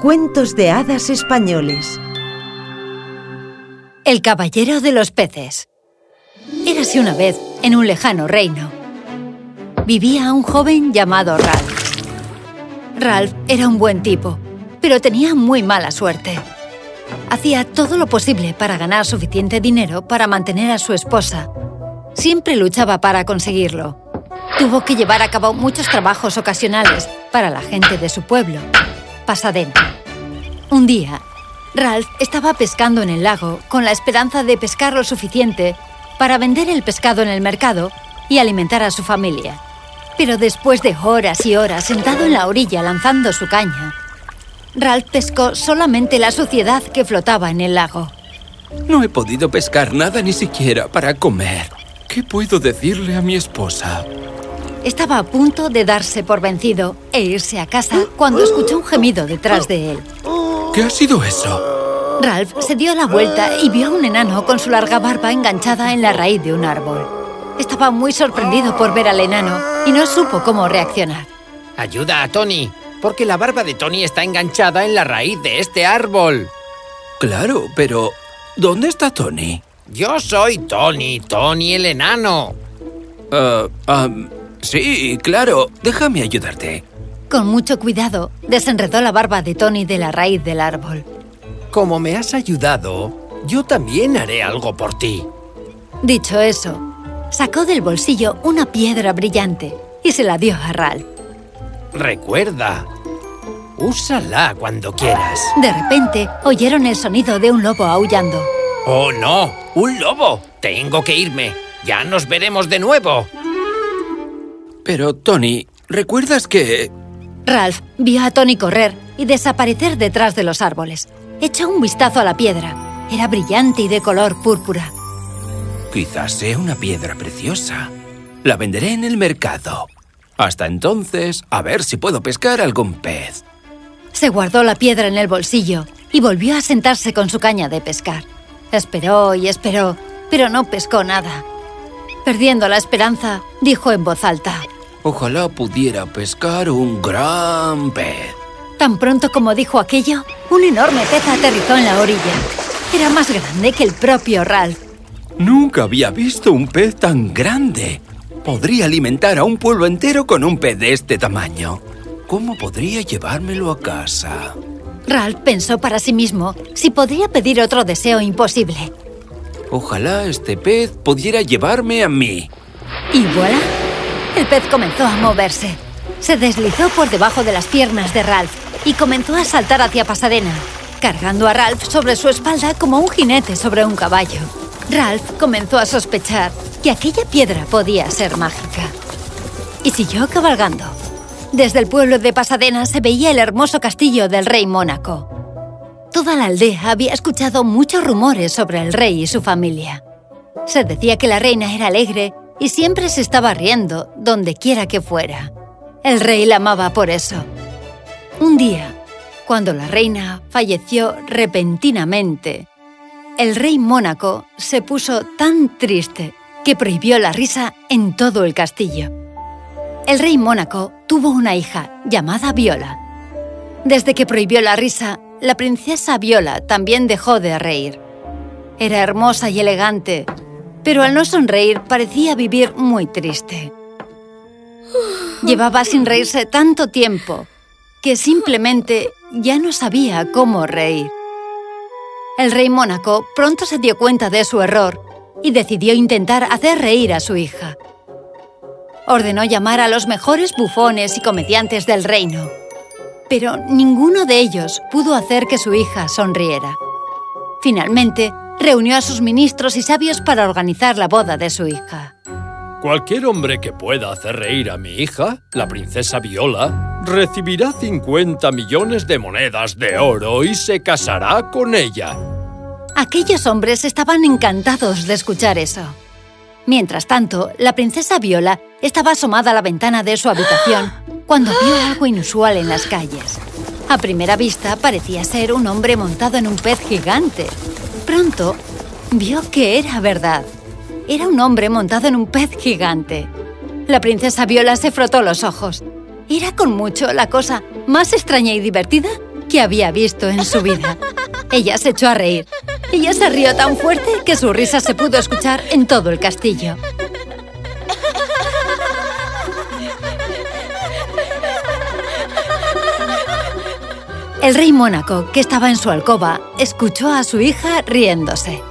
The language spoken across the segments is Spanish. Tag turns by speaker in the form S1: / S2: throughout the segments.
S1: Cuentos de hadas españoles.
S2: El caballero de los peces. Érase una vez en un lejano reino. Vivía un joven llamado Ralph. Ralph era un buen tipo, pero tenía muy mala suerte. Hacía todo lo posible para ganar suficiente dinero para mantener a su esposa. Siempre luchaba para conseguirlo. Tuvo que llevar a cabo muchos trabajos ocasionales para la gente de su pueblo, Pasadena. Un día, Ralph estaba pescando en el lago con la esperanza de pescar lo suficiente para vender el pescado en el mercado y alimentar a su familia. Pero después de horas y horas sentado en la orilla lanzando su caña, Ralph pescó solamente la suciedad que flotaba en el lago.
S3: No he podido pescar nada ni siquiera para comer. ¿Qué puedo decirle a mi esposa?
S2: Estaba a punto de darse por vencido e irse a casa cuando escuchó un gemido detrás de él.
S3: ¿Qué ha sido eso?
S2: Ralph se dio la vuelta y vio a un enano con su larga barba enganchada en la raíz de un árbol. Estaba muy sorprendido por ver al enano y no supo cómo reaccionar.
S4: Ayuda a Tony, porque la barba de Tony está enganchada en la raíz de este árbol.
S3: Claro, pero ¿dónde está Tony?
S4: Yo soy Tony, Tony el enano.
S3: Ah, ah, sí, claro. Déjame ayudarte.
S2: Con mucho cuidado, desenredó la barba de Tony de la raíz del árbol.
S4: Como me has ayudado, yo también haré algo por ti.
S2: Dicho eso, sacó del bolsillo una piedra brillante y se la dio a Ralph.
S4: Recuerda, úsala cuando quieras.
S2: De repente, oyeron el sonido de un lobo aullando.
S4: ¡Oh, no! ¡Un lobo! Tengo que irme. Ya nos veremos de nuevo.
S3: Pero, Tony, ¿recuerdas que...?
S2: Ralph vio a Tony correr y desaparecer detrás de los árboles. Echó un vistazo a la piedra. Era brillante y de color púrpura.
S3: Quizás sea una piedra preciosa. La venderé en el mercado. Hasta entonces, a ver si puedo pescar algún pez.
S2: Se guardó la piedra en el bolsillo y volvió a sentarse con su caña de pescar. Esperó y esperó, pero no pescó nada. Perdiendo la esperanza, dijo en voz alta.
S3: Ojalá pudiera pescar un gran pez.
S2: Tan pronto como dijo aquello, un enorme pez aterrizó en la orilla. Era más grande que el propio Ralph.
S3: Nunca había visto un pez tan grande. Podría alimentar a un pueblo entero con un pez de este tamaño. ¿Cómo podría llevármelo a casa?
S2: Ralph pensó para sí mismo si podría pedir otro deseo imposible.
S3: Ojalá este pez pudiera llevarme a mí.
S2: Y voilà, el pez comenzó a moverse. Se deslizó por debajo de las piernas de Ralph y comenzó a saltar hacia Pasadena, cargando a Ralph sobre su espalda como un jinete sobre un caballo. Ralph comenzó a sospechar que aquella piedra podía ser mágica. Y siguió cabalgando. Desde el pueblo de Pasadena se veía el hermoso castillo del rey Mónaco. Toda la aldea había escuchado muchos rumores sobre el rey y su familia. Se decía que la reina era alegre y siempre se estaba riendo donde quiera que fuera. El rey la amaba por eso. Un día, cuando la reina falleció repentinamente, el rey Mónaco se puso tan triste que prohibió la risa en todo el castillo. El rey Mónaco tuvo una hija llamada Viola. Desde que prohibió la risa, la princesa Viola también dejó de reír. Era hermosa y elegante, pero al no sonreír parecía vivir muy triste. Llevaba sin reírse tanto tiempo que simplemente ya no sabía cómo reír. El rey Mónaco pronto se dio cuenta de su error y decidió intentar hacer reír a su hija. Ordenó llamar a los mejores bufones y comediantes del reino, pero ninguno de ellos pudo hacer que su hija sonriera. Finalmente, reunió a sus ministros y sabios para organizar la boda de su hija.
S5: Cualquier hombre que pueda hacer reír a mi hija, la princesa Viola, recibirá 50 millones de monedas de oro y se casará con ella.
S2: Aquellos hombres estaban encantados de escuchar eso. Mientras tanto, la princesa Viola estaba asomada a la ventana de su habitación cuando vio algo inusual en las calles. A primera vista parecía ser un hombre montado en un pez gigante. Pronto, vio que era verdad. Era un hombre montado en un pez gigante. La princesa Viola se frotó los ojos. Era con mucho la cosa más extraña y divertida que había visto en su vida. Ella se echó a reír. Ella se rió tan fuerte que su risa se pudo escuchar en todo el castillo. El rey Mónaco, que estaba en su alcoba, escuchó a su hija riéndose.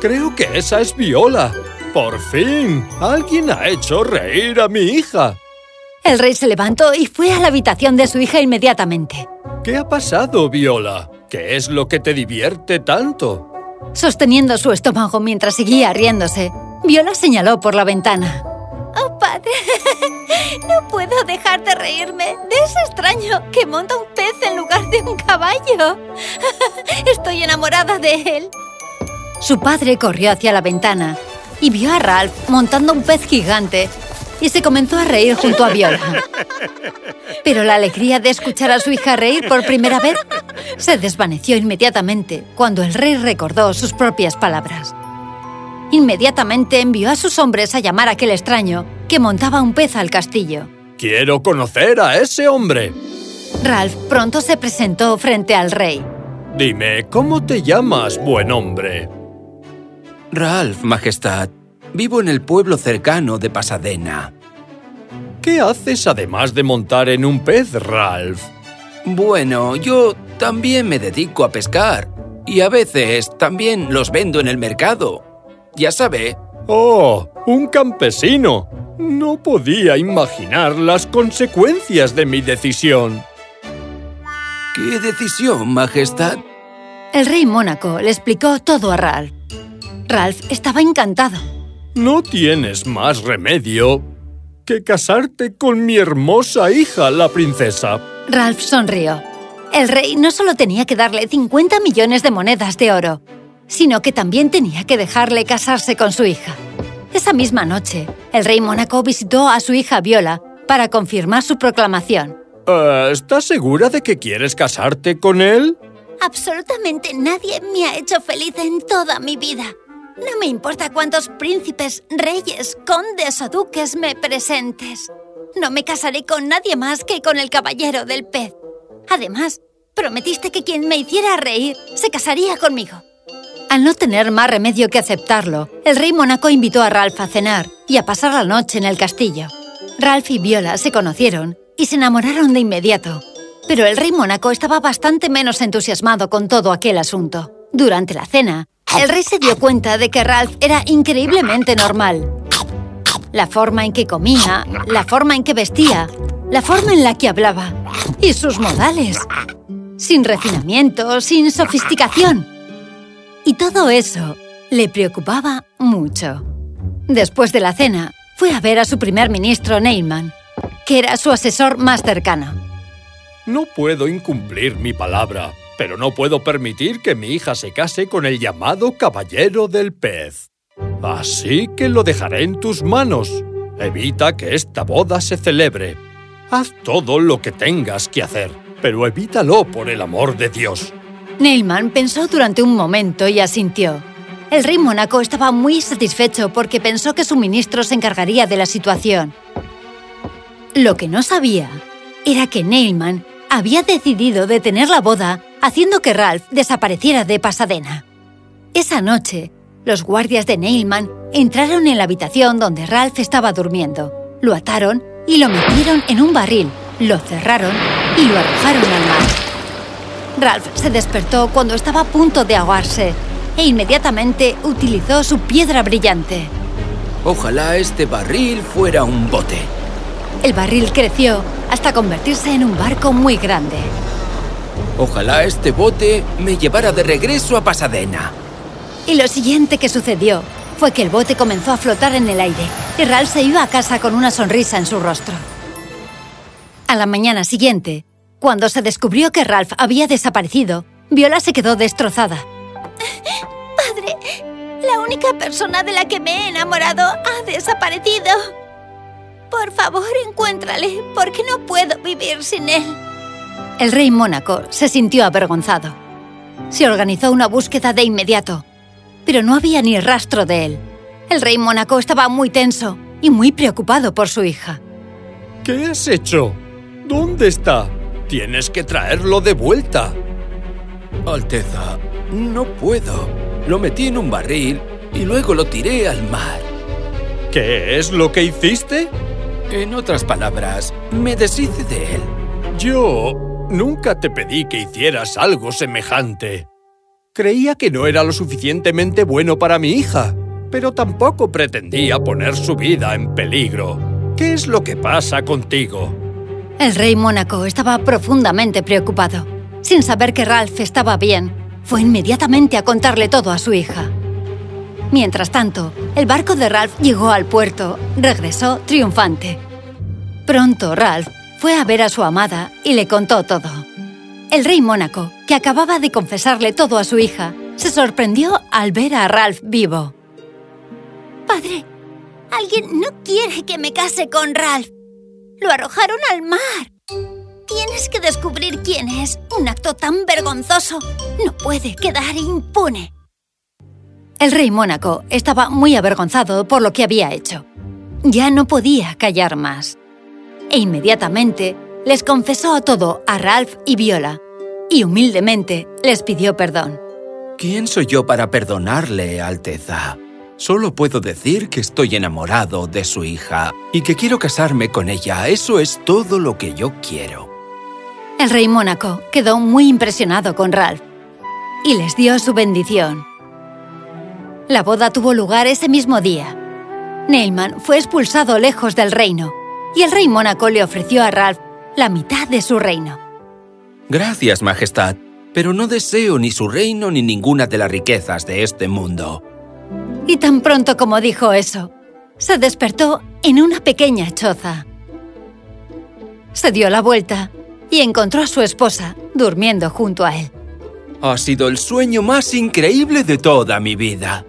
S5: Creo que esa es Viola. ¡Por fin! Alguien ha hecho reír a mi hija.
S2: El rey se levantó y fue a la habitación de su hija inmediatamente.
S5: ¿Qué ha pasado, Viola? ¿Qué es lo que te divierte tanto?
S2: Sosteniendo su estómago mientras seguía riéndose, Viola señaló por la ventana.
S6: ¡Oh, padre! no puedo dejar de reírme de ese extraño que monta un pez en lugar de un caballo. Estoy enamorada de él.
S2: Su padre corrió hacia la ventana y vio a Ralph montando un pez gigante y se comenzó a reír junto a Viola. Pero la alegría de escuchar a su hija reír por primera vez se desvaneció inmediatamente cuando el rey recordó sus propias palabras. Inmediatamente envió a sus hombres a llamar a aquel extraño que montaba un pez al castillo.
S5: ¡Quiero conocer a ese hombre!
S2: Ralph pronto se presentó frente al rey.
S5: Dime, ¿cómo te llamas, buen hombre?
S3: Ralph, Majestad. Vivo en el pueblo cercano de Pasadena.
S5: ¿Qué haces además de montar en un pez, Ralph?
S3: Bueno, yo también me dedico a pescar. Y a veces también los vendo en el mercado. Ya sabe.
S5: ¡Oh! ¡Un campesino! No podía imaginar las consecuencias de mi decisión.
S3: ¿Qué decisión, Majestad?
S2: El rey Mónaco le explicó todo a Ralph. Ralph estaba encantado.
S5: No tienes más remedio que casarte con mi hermosa hija, la princesa.
S2: Ralph sonrió. El rey no solo tenía que darle 50 millones de monedas de oro, sino que también tenía que dejarle casarse con su hija. Esa misma noche, el rey Mónaco visitó a su hija Viola para confirmar su proclamación.
S5: Uh, ¿Estás segura de que quieres casarte con él?
S6: Absolutamente nadie me ha hecho feliz en toda mi vida. No me importa cuántos príncipes, reyes, condes o duques me presentes. No me casaré con nadie más que con el caballero del pez. Además, prometiste que quien me hiciera reír se casaría conmigo.
S2: Al no tener más remedio que aceptarlo, el rey Mónaco invitó a Ralph a cenar y a pasar la noche en el castillo. Ralph y Viola se conocieron y se enamoraron de inmediato. Pero el rey Mónaco estaba bastante menos entusiasmado con todo aquel asunto. Durante la cena, el rey se dio cuenta de que Ralph era increíblemente normal. La forma en que comía, la forma en que vestía, la forma en la que hablaba y sus modales. Sin refinamiento, sin sofisticación. Y todo eso le preocupaba mucho. Después de la cena, fue a ver a su primer ministro, Neilman, que era su asesor más cercano.
S5: No puedo incumplir mi palabra, pero no puedo permitir que mi hija se case con el llamado Caballero del Pez. Así que lo dejaré en tus manos. Evita que esta boda se celebre. Haz todo lo que tengas que hacer, pero evítalo por el amor de Dios.
S2: Neilman pensó durante un momento y asintió. El rey Mónaco estaba muy satisfecho porque pensó que su ministro se encargaría de la situación. Lo que no sabía era que Neilman había decidido detener la boda haciendo que Ralph desapareciera de Pasadena. Esa noche, los guardias de Neilman entraron en la habitación donde Ralph estaba durmiendo, lo ataron y lo metieron en un barril, lo cerraron y lo arrojaron al mar. Ralph se despertó cuando estaba a punto de ahogarse e inmediatamente utilizó su piedra brillante.
S3: Ojalá este barril fuera un bote.
S2: El barril creció hasta convertirse en un barco muy grande.
S3: Ojalá este bote me llevara de regreso a Pasadena.
S2: Y lo siguiente que sucedió fue que el bote comenzó a flotar en el aire y Ralph se iba a casa con una sonrisa en su rostro. A la mañana siguiente, cuando se descubrió que Ralph había desaparecido, Viola se quedó destrozada.
S6: La única persona de la que me he enamorado ha desaparecido. Por favor, encuéntrale, porque no puedo vivir sin él.
S2: El rey Mónaco se sintió avergonzado. Se organizó una búsqueda de inmediato, pero no había ni rastro de él. El rey Mónaco estaba muy tenso y muy preocupado por su hija.
S5: ¿Qué has hecho? ¿Dónde está? Tienes que traerlo de vuelta.
S3: Alteza, no puedo. Lo metí en un barril y luego lo tiré al mar.
S5: ¿Qué es lo que hiciste?
S3: En otras palabras, me deshice de él.
S5: Yo nunca te pedí que hicieras algo semejante. Creía que no era lo suficientemente bueno para mi hija, pero tampoco pretendía poner su vida en peligro. ¿Qué es lo que pasa contigo?
S2: El rey Mónaco estaba profundamente preocupado. Sin saber que Ralph estaba bien, fue inmediatamente a contarle todo a su hija. Mientras tanto, el barco de Ralph llegó al puerto, regresó triunfante. Pronto Ralph fue a ver a su amada y le contó todo. El rey Mónaco, que acababa de confesarle todo a su hija, se sorprendió al ver a Ralph vivo.
S6: Padre, alguien no quiere que me case con Ralph. Lo arrojaron al mar. Tienes que descubrir quién es. Un acto tan vergonzoso no puede quedar impune.
S2: El rey Mónaco estaba muy avergonzado por lo que había hecho. Ya no podía callar más. E inmediatamente les confesó todo a Ralph y Viola, y humildemente les pidió perdón.
S3: ¿Quién soy yo para perdonarle, Alteza? Solo puedo decir que estoy enamorado de su hija y que quiero casarme con ella. Eso es todo lo que yo quiero.
S2: El rey Mónaco quedó muy impresionado con Ralph y les dio su bendición. La boda tuvo lugar ese mismo día. Neilman fue expulsado lejos del reino y el rey Mónaco le ofreció a Ralph la mitad de su reino.
S3: Gracias, Majestad, pero no deseo ni su reino ni ninguna de las riquezas de este mundo.
S2: Y tan pronto como dijo eso, se despertó en una pequeña choza. Se dio la vuelta y encontró a su esposa durmiendo junto a él.
S3: Ha sido el sueño más increíble de toda mi vida.